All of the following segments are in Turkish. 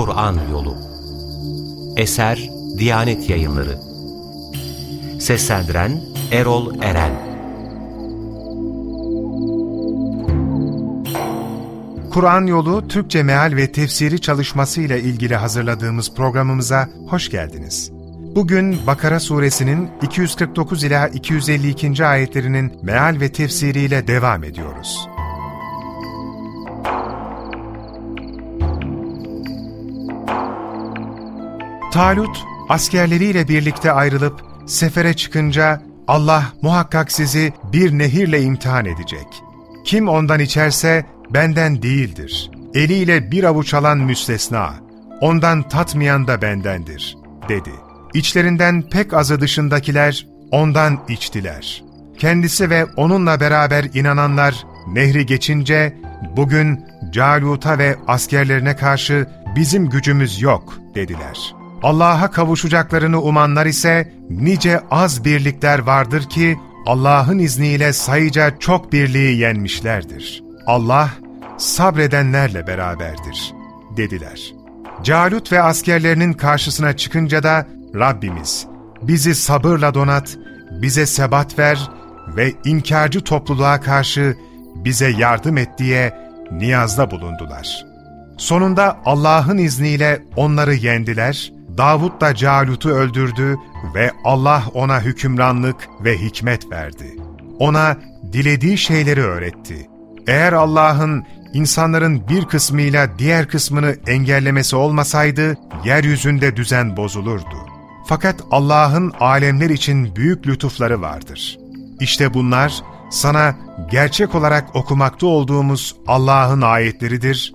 Kur'an Yolu Eser Diyanet Yayınları Seslendiren Erol Eren Kur'an Yolu Türkçe Meal ve Tefsiri çalışması ile ilgili hazırladığımız programımıza hoş geldiniz. Bugün Bakara suresinin 249 ila 252. ayetlerinin meal ve tefsiriyle devam ediyoruz. Talut, askerleriyle birlikte ayrılıp sefere çıkınca Allah muhakkak sizi bir nehirle imtihan edecek. Kim ondan içerse benden değildir. Eliyle bir avuç alan müstesna, ondan tatmayan da bendendir, dedi. İçlerinden pek azı dışındakiler ondan içtiler. Kendisi ve onunla beraber inananlar nehri geçince bugün Calut'a ve askerlerine karşı bizim gücümüz yok dediler. Allah'a kavuşacaklarını umanlar ise nice az birlikler vardır ki Allah'ın izniyle sayıca çok birliği yenmişlerdir. Allah sabredenlerle beraberdir dediler. Calut ve askerlerinin karşısına çıkınca da Rabbimiz bizi sabırla donat, bize sebat ver ve inkarcı topluluğa karşı bize yardım et diye niyazda bulundular. Sonunda Allah'ın izniyle onları yendiler, Davud da Calut'u öldürdü ve Allah ona hükümranlık ve hikmet verdi. Ona dilediği şeyleri öğretti. Eğer Allah'ın insanların bir kısmıyla diğer kısmını engellemesi olmasaydı, yeryüzünde düzen bozulurdu. Fakat Allah'ın alemler için büyük lütufları vardır. İşte bunlar sana gerçek olarak okumakta olduğumuz Allah'ın ayetleridir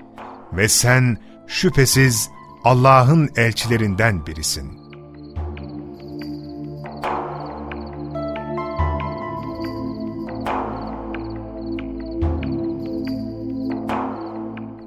ve sen şüphesiz Allah'ın elçilerinden birisin.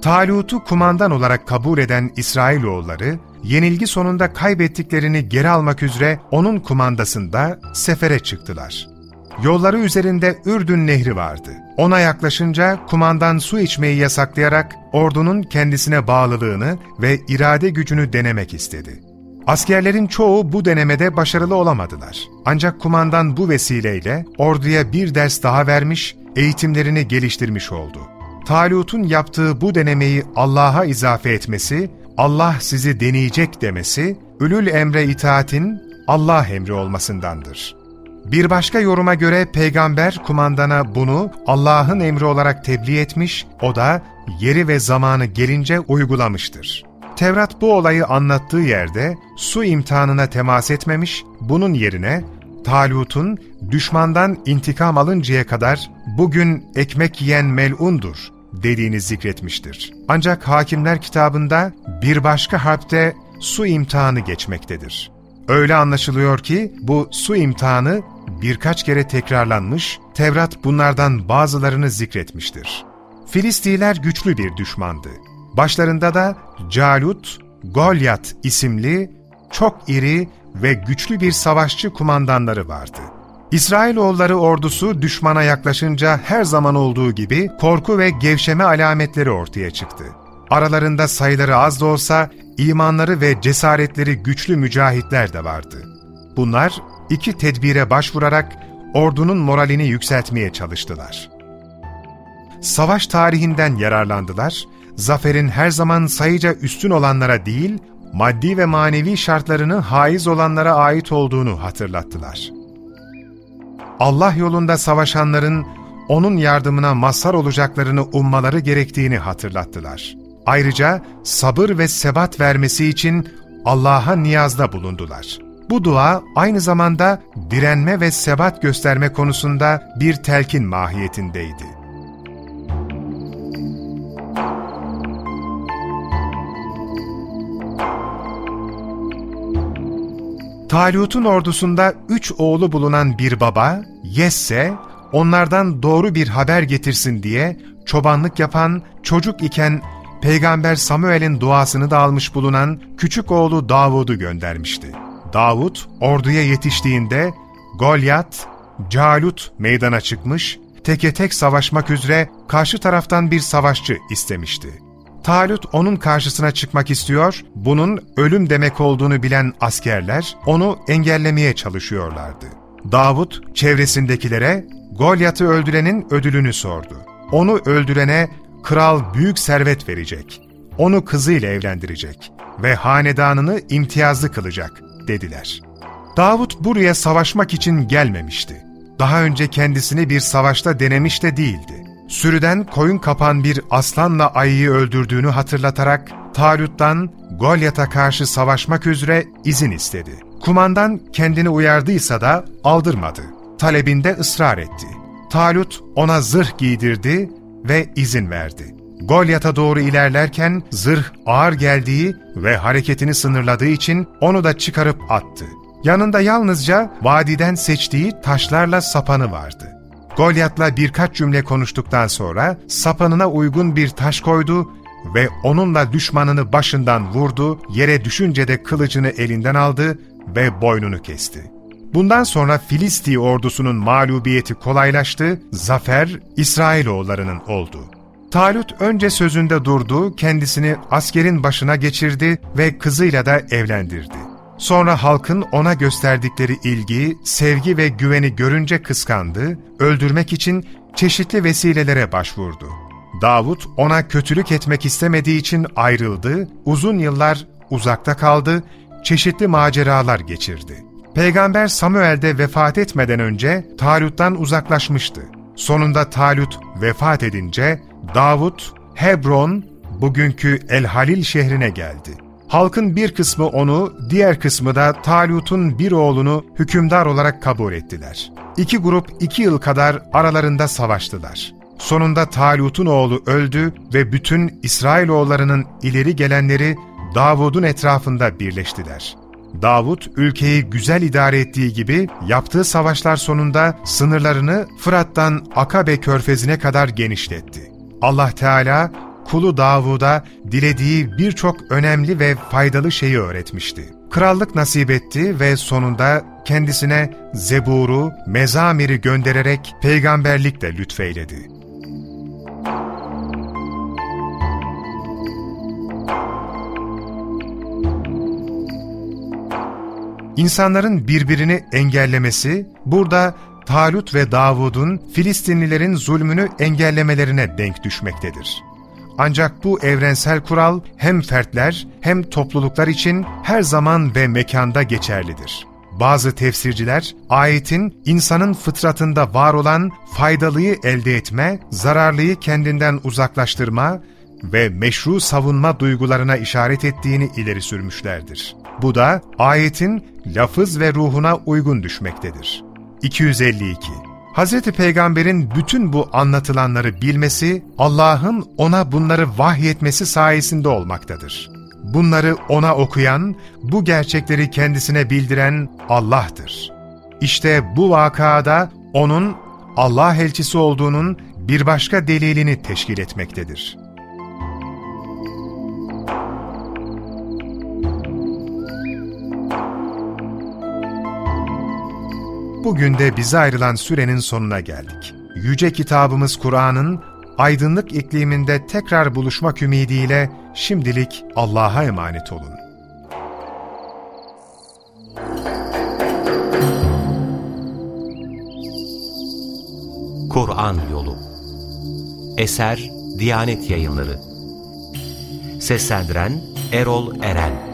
Talut'u kumandan olarak kabul eden İsrailoğulları, yenilgi sonunda kaybettiklerini geri almak üzere onun kumandasında sefere çıktılar. Yolları üzerinde Ürdün Nehri vardı. Ona yaklaşınca kumandan su içmeyi yasaklayarak ordunun kendisine bağlılığını ve irade gücünü denemek istedi. Askerlerin çoğu bu denemede başarılı olamadılar. Ancak kumandan bu vesileyle orduya bir ders daha vermiş, eğitimlerini geliştirmiş oldu. Talut'un yaptığı bu denemeyi Allah'a izafe etmesi, Allah sizi deneyecek demesi, ülül emre itaatin Allah emri olmasındandır. Bir başka yoruma göre peygamber kumandana bunu Allah'ın emri olarak tebliğ etmiş, o da yeri ve zamanı gelince uygulamıştır. Tevrat bu olayı anlattığı yerde su imtihanına temas etmemiş, bunun yerine Talut'un düşmandan intikam alıncaya kadar bugün ekmek yiyen melundur dediğini zikretmiştir. Ancak Hakimler kitabında bir başka harpte su imtihanı geçmektedir. Öyle anlaşılıyor ki bu su imtihanı birkaç kere tekrarlanmış, Tevrat bunlardan bazılarını zikretmiştir. Filistiler güçlü bir düşmandı. Başlarında da Calut, Golyat isimli çok iri ve güçlü bir savaşçı kumandanları vardı. İsrailoğulları ordusu düşmana yaklaşınca her zaman olduğu gibi korku ve gevşeme alametleri ortaya çıktı. Aralarında sayıları az da olsa imanları ve cesaretleri güçlü mücahitler de vardı. Bunlar iki tedbire başvurarak ordunun moralini yükseltmeye çalıştılar. Savaş tarihinden yararlandılar, zaferin her zaman sayıca üstün olanlara değil, maddi ve manevi şartlarını haiz olanlara ait olduğunu hatırlattılar. Allah yolunda savaşanların onun yardımına mazhar olacaklarını ummaları gerektiğini hatırlattılar. Ayrıca sabır ve sebat vermesi için Allah'a niyazda bulundular. Bu dua aynı zamanda direnme ve sebat gösterme konusunda bir telkin mahiyetindeydi. Talut'un ordusunda üç oğlu bulunan bir baba, Yesse, onlardan doğru bir haber getirsin diye çobanlık yapan, çocuk iken Peygamber Samuel'in duasını da almış bulunan küçük oğlu Davud'u göndermişti. Davud orduya yetiştiğinde Golyat, Calut meydana çıkmış, teke tek savaşmak üzere karşı taraftan bir savaşçı istemişti. Talut onun karşısına çıkmak istiyor, bunun ölüm demek olduğunu bilen askerler onu engellemeye çalışıyorlardı. Davut çevresindekilere Golyat'ı öldürenin ödülünü sordu. Onu öldürene kral büyük servet verecek. Onu kızıyla evlendirecek ve hanedanını imtiyazlı kılacak dediler. Davut buraya savaşmak için gelmemişti. Daha önce kendisini bir savaşta denemiş de değildi. Sürüden koyun kapan bir aslanla ayıyı öldürdüğünü hatırlatarak Talut'tan Golyat'a karşı savaşmak üzere izin istedi. Kumandan kendini uyardıysa da aldırmadı. Talebinde ısrar etti. Talut ona zırh giydirdi ve izin verdi. Golyat'a doğru ilerlerken zırh ağır geldiği ve hareketini sınırladığı için onu da çıkarıp attı. Yanında yalnızca vadiden seçtiği taşlarla sapanı vardı. Golyat'la birkaç cümle konuştuktan sonra sapanına uygun bir taş koydu ve onunla düşmanını başından vurdu, yere düşünce de kılıcını elinden aldı ve boynunu kesti. Bundan sonra Filisti ordusunun mağlubiyeti kolaylaştı, zafer İsrailoğullarının oldu. Talut önce sözünde durdu, kendisini askerin başına geçirdi ve kızıyla da evlendirdi. Sonra halkın ona gösterdikleri ilgi, sevgi ve güveni görünce kıskandı, öldürmek için çeşitli vesilelere başvurdu. Davut ona kötülük etmek istemediği için ayrıldı, uzun yıllar uzakta kaldı, çeşitli maceralar geçirdi. Peygamber Samuel de vefat etmeden önce Talut'tan uzaklaşmıştı. Sonunda Talut vefat edince Davut, Hebron, bugünkü El Halil şehrine geldi. Halkın bir kısmı onu, diğer kısmı da Talut'un bir oğlunu hükümdar olarak kabul ettiler. İki grup iki yıl kadar aralarında savaştılar. Sonunda Talut'un oğlu öldü ve bütün İsrailoğullarının ileri gelenleri Davud'un etrafında birleştiler. Davut, ülkeyi güzel idare ettiği gibi yaptığı savaşlar sonunda sınırlarını Fırat'tan Akabe körfezine kadar genişletti. Allah Teala kulu Davud'a dilediği birçok önemli ve faydalı şeyi öğretmişti. Krallık nasip etti ve sonunda kendisine Zebur'u, Mezamir'i göndererek peygamberlik de lütfeyledi. İnsanların birbirini engellemesi, burada Talut ve Davud'un Filistinlilerin zulmünü engellemelerine denk düşmektedir. Ancak bu evrensel kural hem fertler hem topluluklar için her zaman ve mekanda geçerlidir. Bazı tefsirciler, ayetin insanın fıtratında var olan faydalıyı elde etme, zararlıyı kendinden uzaklaştırma ve meşru savunma duygularına işaret ettiğini ileri sürmüşlerdir. Bu da ayetin lafız ve ruhuna uygun düşmektedir. 252 Hz. Peygamber'in bütün bu anlatılanları bilmesi, Allah'ın ona bunları vahyetmesi sayesinde olmaktadır. Bunları ona okuyan, bu gerçekleri kendisine bildiren Allah'tır. İşte bu vakada O'nun Allah elçisi olduğunun bir başka delilini teşkil etmektedir. Bugün de bize ayrılan sürenin sonuna geldik. Yüce kitabımız Kur'an'ın aydınlık ikliminde tekrar buluşmak ümidiyle şimdilik Allah'a emanet olun. Kur'an Yolu Eser Diyanet Yayınları Seslendiren Erol Eren